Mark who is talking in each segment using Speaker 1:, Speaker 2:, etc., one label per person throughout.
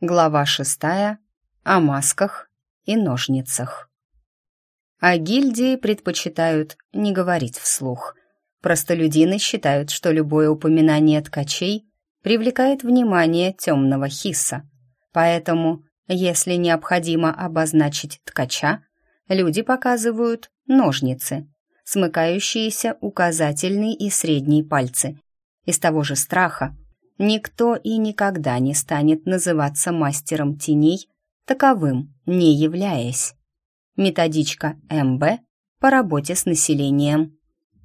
Speaker 1: Глава шестая. О масках и ножницах. О гильдии предпочитают не говорить вслух. Простолюдины считают, что любое упоминание ткачей привлекает внимание темного хисса. Поэтому, если необходимо обозначить ткача, люди показывают ножницы, смыкающиеся указательный и средний пальцы. Из того же страха никто и никогда не станет называться мастером теней, таковым не являясь. Методичка МБ по работе с населением.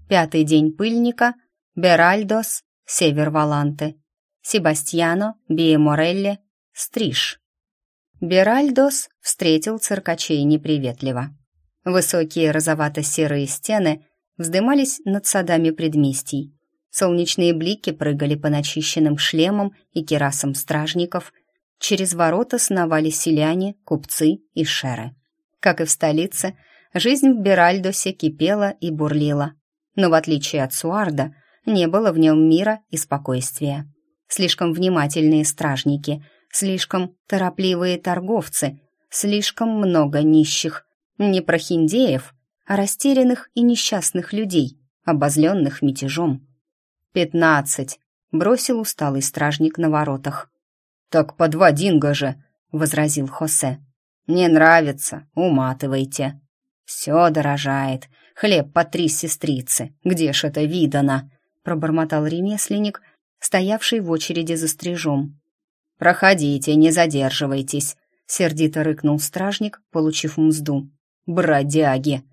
Speaker 1: Пятый день пыльника, Беральдос, Север Валанты, Себастьяно, Биеморелли, Стриж. Беральдос встретил циркачей неприветливо. Высокие розовато-серые стены вздымались над садами предместий. Солнечные блики прыгали по начищенным шлемам и керасам стражников. Через ворота сновали селяне, купцы и шеры. Как и в столице, жизнь в Беральдосе кипела и бурлила. Но в отличие от Суарда, не было в нем мира и спокойствия. Слишком внимательные стражники, слишком торопливые торговцы, слишком много нищих, не прохиндеев, а растерянных и несчастных людей, обозленных мятежом. «Пятнадцать!» — бросил усталый стражник на воротах. «Так по два динго же!» — возразил Хосе. «Не нравится, уматывайте». «Все дорожает. Хлеб по три сестрицы. Где ж это видано?» — пробормотал ремесленник, стоявший в очереди за стрижом. «Проходите, не задерживайтесь», — сердито рыкнул стражник, получив мзду. «Бродяги!»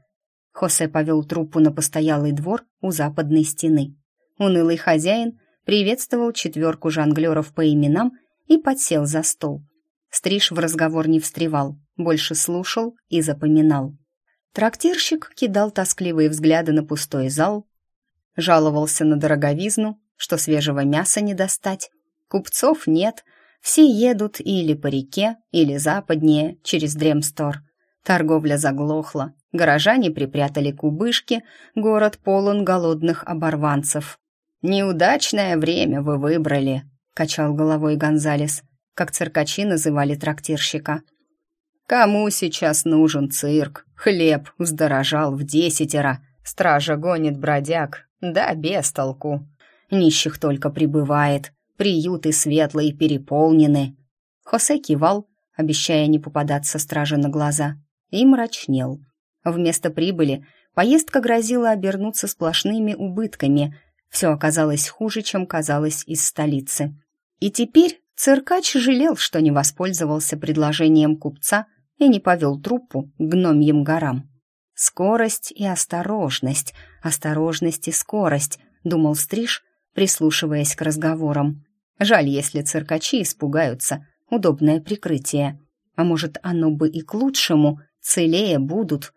Speaker 1: Хосе повел труппу на постоялый двор у западной стены. Унылый хозяин приветствовал четверку жонглеров по именам и подсел за стол. Стриж в разговор не встревал, больше слушал и запоминал. Трактирщик кидал тоскливые взгляды на пустой зал, жаловался на дороговизну, что свежего мяса не достать, купцов нет, все едут или по реке, или западнее, через Дремстор. Торговля заглохла, горожане припрятали кубышки, город полон голодных оборванцев. «Неудачное время вы выбрали», — качал головой Гонзалес, как циркачи называли трактирщика. «Кому сейчас нужен цирк? Хлеб вздорожал в десятеро, стража гонит бродяг, да без толку. Нищих только прибывает, приюты светлые переполнены». Хосе кивал, обещая не попадаться страже на глаза и мрачнел. Вместо прибыли поездка грозила обернуться сплошными убытками. Все оказалось хуже, чем казалось из столицы. И теперь циркач жалел, что не воспользовался предложением купца и не повел труппу к гномьим горам. «Скорость и осторожность, осторожность и скорость», — думал Стриж, прислушиваясь к разговорам. «Жаль, если циркачи испугаются. Удобное прикрытие. А может, оно бы и к лучшему, целее будут.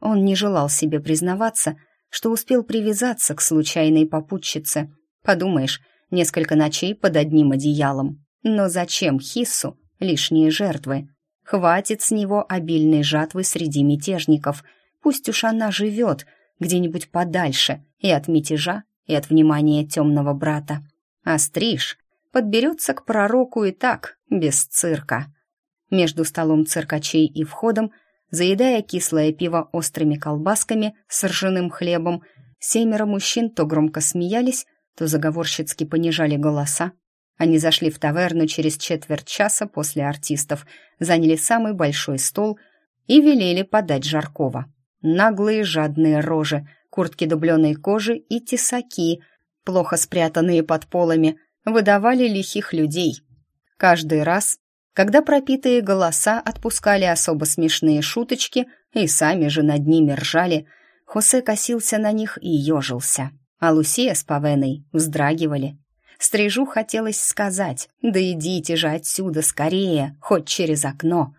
Speaker 1: Он не желал себе признаваться, что успел привязаться к случайной попутчице. Подумаешь, несколько ночей под одним одеялом. Но зачем Хиссу лишние жертвы? Хватит с него обильной жатвы среди мятежников. Пусть уж она живет где-нибудь подальше и от мятежа, и от внимания темного брата. А стриж подберется к пророку и так, без цирка. Между столом циркачей и входом заедая кислое пиво острыми колбасками с ржаным хлебом, семеро мужчин то громко смеялись, то заговорщицки понижали голоса. Они зашли в таверну через четверть часа после артистов, заняли самый большой стол и велели подать жаркого. Наглые жадные рожи, куртки дубленой кожи и тесаки, плохо спрятанные под полами, выдавали лихих людей. Каждый раз когда пропитые голоса отпускали особо смешные шуточки и сами же над ними ржали, Хосе косился на них и ежился, а Лусия с Павеной вздрагивали. Стрижу хотелось сказать «Да идите же отсюда скорее, хоть через окно!»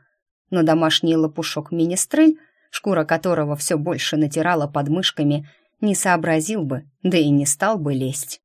Speaker 1: Но домашний лопушок министрель, шкура которого все больше натирала подмышками, не сообразил бы, да и не стал бы лезть.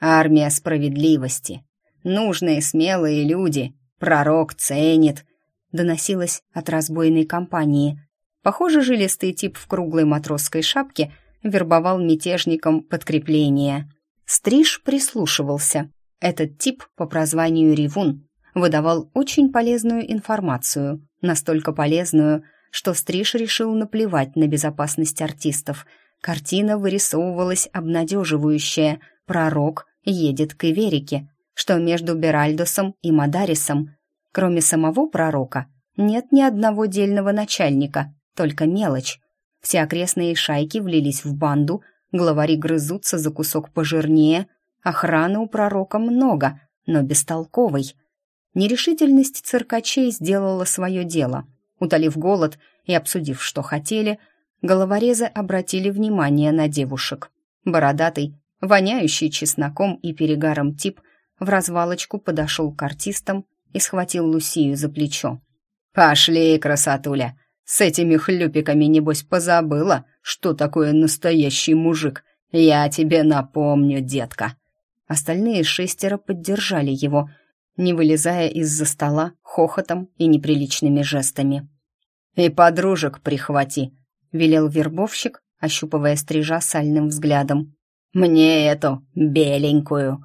Speaker 1: Армия справедливости. Нужные смелые люди, «Пророк ценит», — доносилось от разбойной компании. Похоже, жилистый тип в круглой матросской шапке вербовал мятежникам подкрепление. Стриж прислушивался. Этот тип по прозванию Ревун выдавал очень полезную информацию, настолько полезную, что Стриж решил наплевать на безопасность артистов. Картина вырисовывалась обнадеживающая. Пророк едет к Иверике, что между Беральдосом и Мадарисом. Кроме самого пророка, нет ни одного дельного начальника, только мелочь. Все окрестные шайки влились в банду, главари грызутся за кусок пожирнее, охраны у пророка много, но бестолковой. Нерешительность циркачей сделала свое дело. Утолив голод и обсудив, что хотели, головорезы обратили внимание на девушек. Бородатый, воняющий чесноком и перегаром тип в развалочку подошел к артистам и схватил Лусию за плечо. «Пошли, красотуля! С этими хлюпиками, небось, позабыла, что такое настоящий мужик. Я тебе напомню, детка!» Остальные шестеро поддержали его, не вылезая из-за стола хохотом и неприличными жестами. «И подружек прихвати», — велел вербовщик, ощупывая стрижа сальным взглядом. «Мне эту беленькую».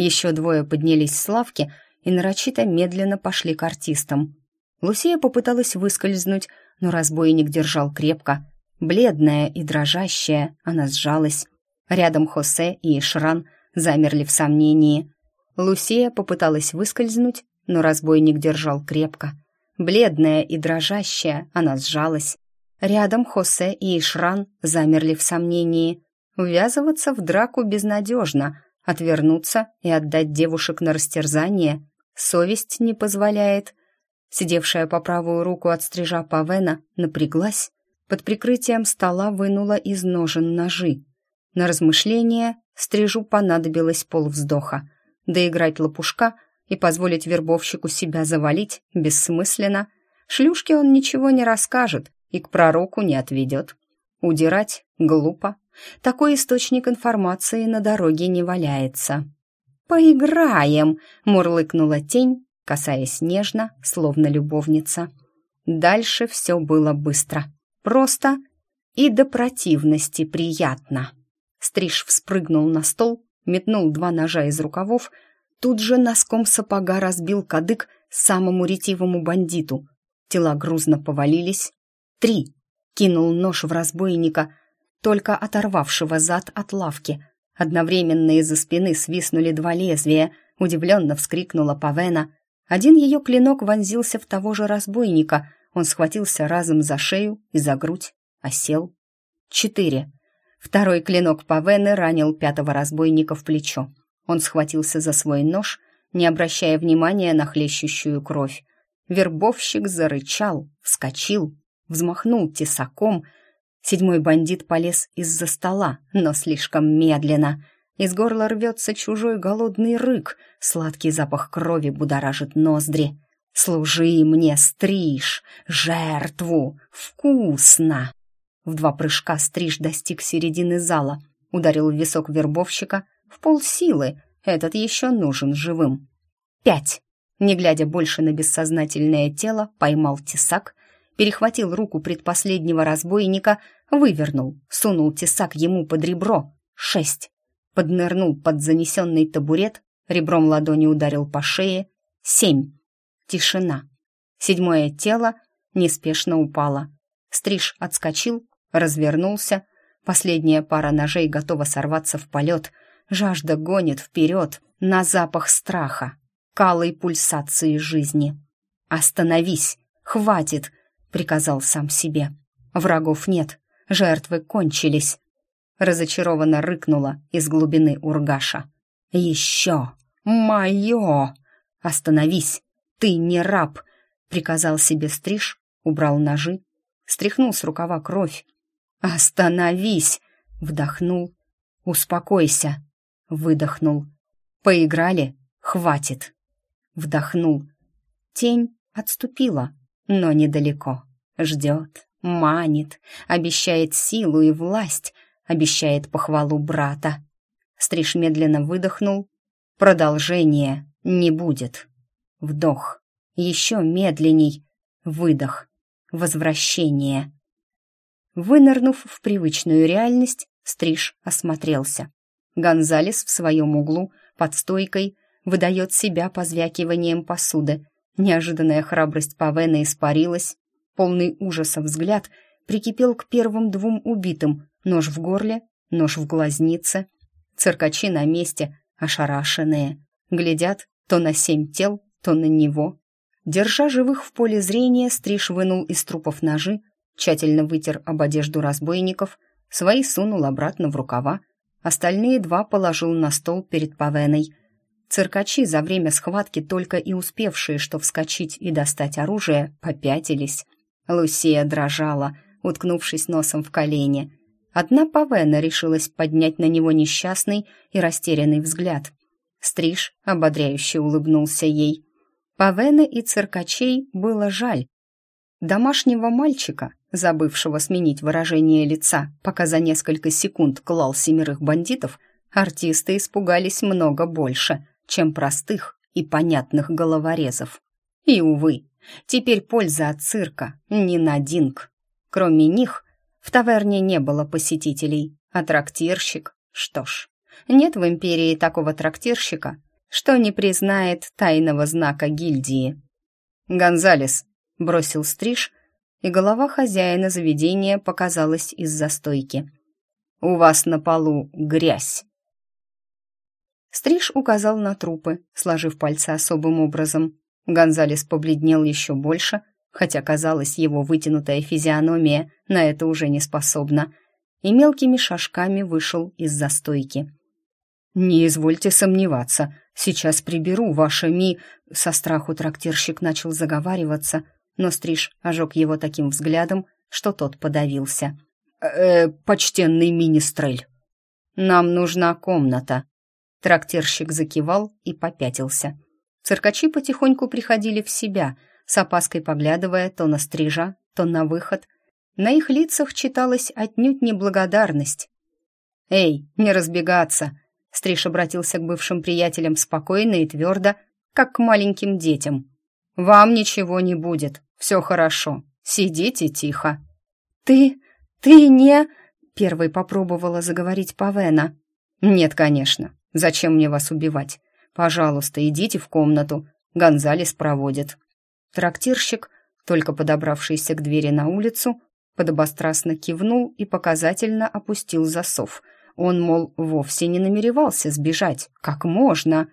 Speaker 1: Еще двое поднялись с лавки и нарочито медленно пошли к артистам. Лусия попыталась выскользнуть, но разбойник держал крепко. Бледная и дрожащая, она сжалась. Рядом Хосе и Ишран замерли в сомнении. Лусия попыталась выскользнуть, но разбойник держал крепко. Бледная и дрожащая, она сжалась. Рядом Хосе и Ишран замерли в сомнении. Ввязываться в драку безнадежно, отвернуться и отдать девушек на растерзание совесть не позволяет. Сидевшая по правую руку от стрижа Павена напряглась, под прикрытием стола вынула из ножен ножи. На размышление стрижу понадобилось полвздоха. Доиграть лопушка и позволить вербовщику себя завалить бессмысленно. Шлюшке он ничего не расскажет и к пророку не отведет. Удирать глупо. Такой источник информации на дороге не валяется. «Поиграем!» — мурлыкнула тень, касаясь нежно, словно любовница. Дальше все было быстро, просто и до противности приятно. Стриж вспрыгнул на стол, метнул два ножа из рукавов, тут же носком сапога разбил кадык самому ретивому бандиту. Тела грузно повалились. Три. Кинул нож в разбойника, только оторвавшего зад от лавки. Одновременно из-за спины свистнули два лезвия. Удивленно вскрикнула Павена. Один ее клинок вонзился в того же разбойника. Он схватился разом за шею и за грудь, осел. Четыре. Второй клинок Павены ранил пятого разбойника в плечо. Он схватился за свой нож, не обращая внимания на хлещущую кровь. Вербовщик зарычал, вскочил, взмахнул тесаком. Седьмой бандит полез из-за стола, но слишком медленно. Из горла рвется чужой голодный рык, сладкий запах крови будоражит ноздри. «Служи мне, стриж, жертву! Вкусно!» В два прыжка стриж достиг середины зала, ударил в висок вербовщика в полсилы. Этот еще нужен живым. Пять. Не глядя больше на бессознательное тело, поймал тесак, перехватил руку предпоследнего разбойника, вывернул, сунул тесак ему под ребро. Шесть. Поднырнул под занесенный табурет, ребром ладони ударил по шее. Семь. Тишина. Седьмое тело неспешно упало. Стриж отскочил, развернулся. Последняя пара ножей готова сорваться в полет. Жажда гонит вперед на запах страха, калой пульсации жизни. «Остановись! Хватит!» — приказал сам себе. «Врагов нет, жертвы кончились». Разочарованно рыкнула из глубины ургаша. «Еще! Мое! Остановись! Ты не раб!» — приказал себе стриж, убрал ножи, стряхнул с рукава кровь, «Остановись!» — вдохнул. «Успокойся!» — выдохнул. «Поиграли? Хватит!» Вдохнул. Тень отступила, но недалеко. Ждет, манит, обещает силу и власть, обещает похвалу брата. Стриж медленно выдохнул. Продолжения не будет. Вдох. Еще медленней. Выдох. Возвращение. Вынырнув в привычную реальность, Стриж осмотрелся. Гонзалес в своем углу, под стойкой, выдает себя позвякиванием посуды. Неожиданная храбрость Павена испарилась. Полный ужаса взгляд прикипел к первым двум убитым. Нож в горле, нож в глазнице. Циркачи на месте, ошарашенные. Глядят то на семь тел, то на него. Держа живых в поле зрения, Стриж вынул из трупов ножи, тщательно вытер об одежду разбойников, свои сунул обратно в рукава, остальные два положил на стол перед Павеной. Циркачи, за время схватки только и успевшие, что вскочить и достать оружие, попятились. Лусия дрожала, уткнувшись носом в колени. Одна Павена решилась поднять на него несчастный и растерянный взгляд. Стриж ободряюще улыбнулся ей. Павены и циркачей было жаль. Домашнего мальчика, забывшего сменить выражение лица, пока за несколько секунд клал семерых бандитов, артисты испугались много больше — чем простых и понятных головорезов. И, увы, теперь польза от цирка не на динг. Кроме них, в таверне не было посетителей, а трактирщик, что ж, нет в империи такого трактирщика, что не признает тайного знака гильдии. «Гонзалес», — бросил стриж, и голова хозяина заведения показалась из-за стойки. «У вас на полу грязь». Стриж указал на трупы, сложив пальцы особым образом. Гонзалес побледнел еще больше, хотя, казалось, его вытянутая физиономия на это уже не способна, и мелкими шажками вышел из застойки. «Не извольте сомневаться, сейчас приберу ваше ми...» Со страху трактирщик начал заговариваться, но Стриж ожег его таким взглядом, что тот подавился. «Э, -э почтенный министрель, нам нужна комната», Трактирщик закивал и попятился. Циркачи потихоньку приходили в себя, с опаской поглядывая то на стрижа, то на выход. На их лицах читалась отнюдь неблагодарность. «Эй, не разбегаться!» Стриж обратился к бывшим приятелям спокойно и твердо, как к маленьким детям. «Вам ничего не будет, все хорошо, сидите тихо». «Ты... ты не...» — первой попробовала заговорить Павена. «Нет, конечно, Зачем мне вас убивать? Пожалуйста, идите в комнату. Гонзалес проводит». Трактирщик, только подобравшийся к двери на улицу, подобострастно кивнул и показательно опустил засов. Он, мол, вовсе не намеревался сбежать. Как можно?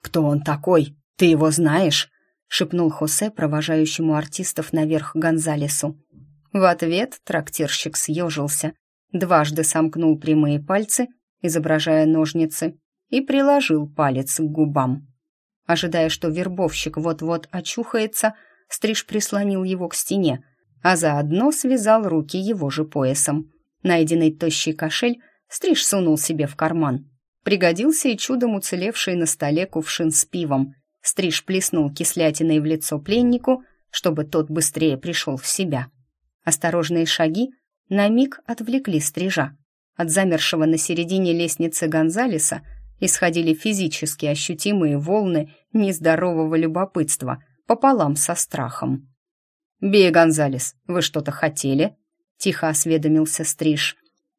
Speaker 1: «Кто он такой? Ты его знаешь?» — шепнул Хосе, провожающему артистов наверх Гонзалесу. В ответ трактирщик съежился, дважды сомкнул прямые пальцы изображая ножницы, и приложил палец к губам. Ожидая, что вербовщик вот-вот очухается, Стриж прислонил его к стене, а заодно связал руки его же поясом. Найденный тощий кошель Стриж сунул себе в карман. Пригодился и чудом уцелевший на столе кувшин с пивом. Стриж плеснул кислятиной в лицо пленнику, чтобы тот быстрее пришел в себя. Осторожные шаги на миг отвлекли Стрижа. От замершего на середине лестницы Гонзалеса исходили физически ощутимые волны нездорового любопытства пополам со страхом. «Бей, Гонзалес, вы что-то хотели?» — тихо осведомился Стриж.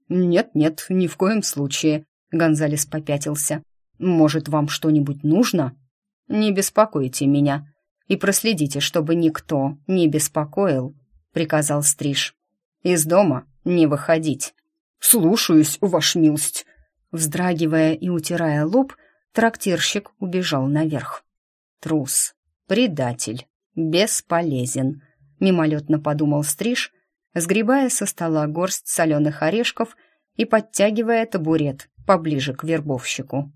Speaker 1: «Нет-нет, ни в коем случае», — Гонзалес попятился. «Может, вам что-нибудь нужно?» «Не беспокойте меня и проследите, чтобы никто не беспокоил», — приказал Стриж. «Из дома не выходить». «Слушаюсь, ваш милость!» Вздрагивая и утирая лоб, трактирщик убежал наверх. «Трус, предатель, бесполезен», — мимолетно подумал Стриж, сгребая со стола горсть соленых орешков и подтягивая табурет поближе к вербовщику.